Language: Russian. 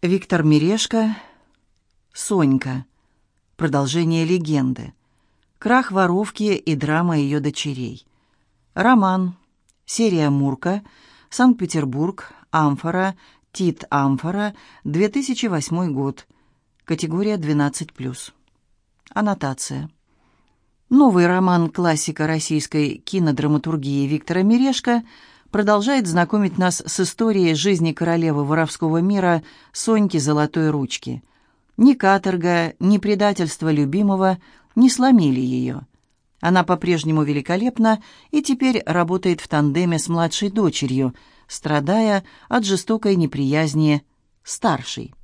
Виктор Мирешко, Сонька. Продолжение легенды. Крах воровки и драма ее дочерей. Роман. Серия Мурка. Санкт-Петербург. Амфора. Тит Амфора. 2008 год. Категория 12+. Аннотация. Новый роман классика российской кинодраматургии Виктора Мирешко – продолжает знакомить нас с историей жизни королевы воровского мира Соньки Золотой Ручки. Ни каторга, ни предательство любимого не сломили ее. Она по-прежнему великолепна и теперь работает в тандеме с младшей дочерью, страдая от жестокой неприязни старшей.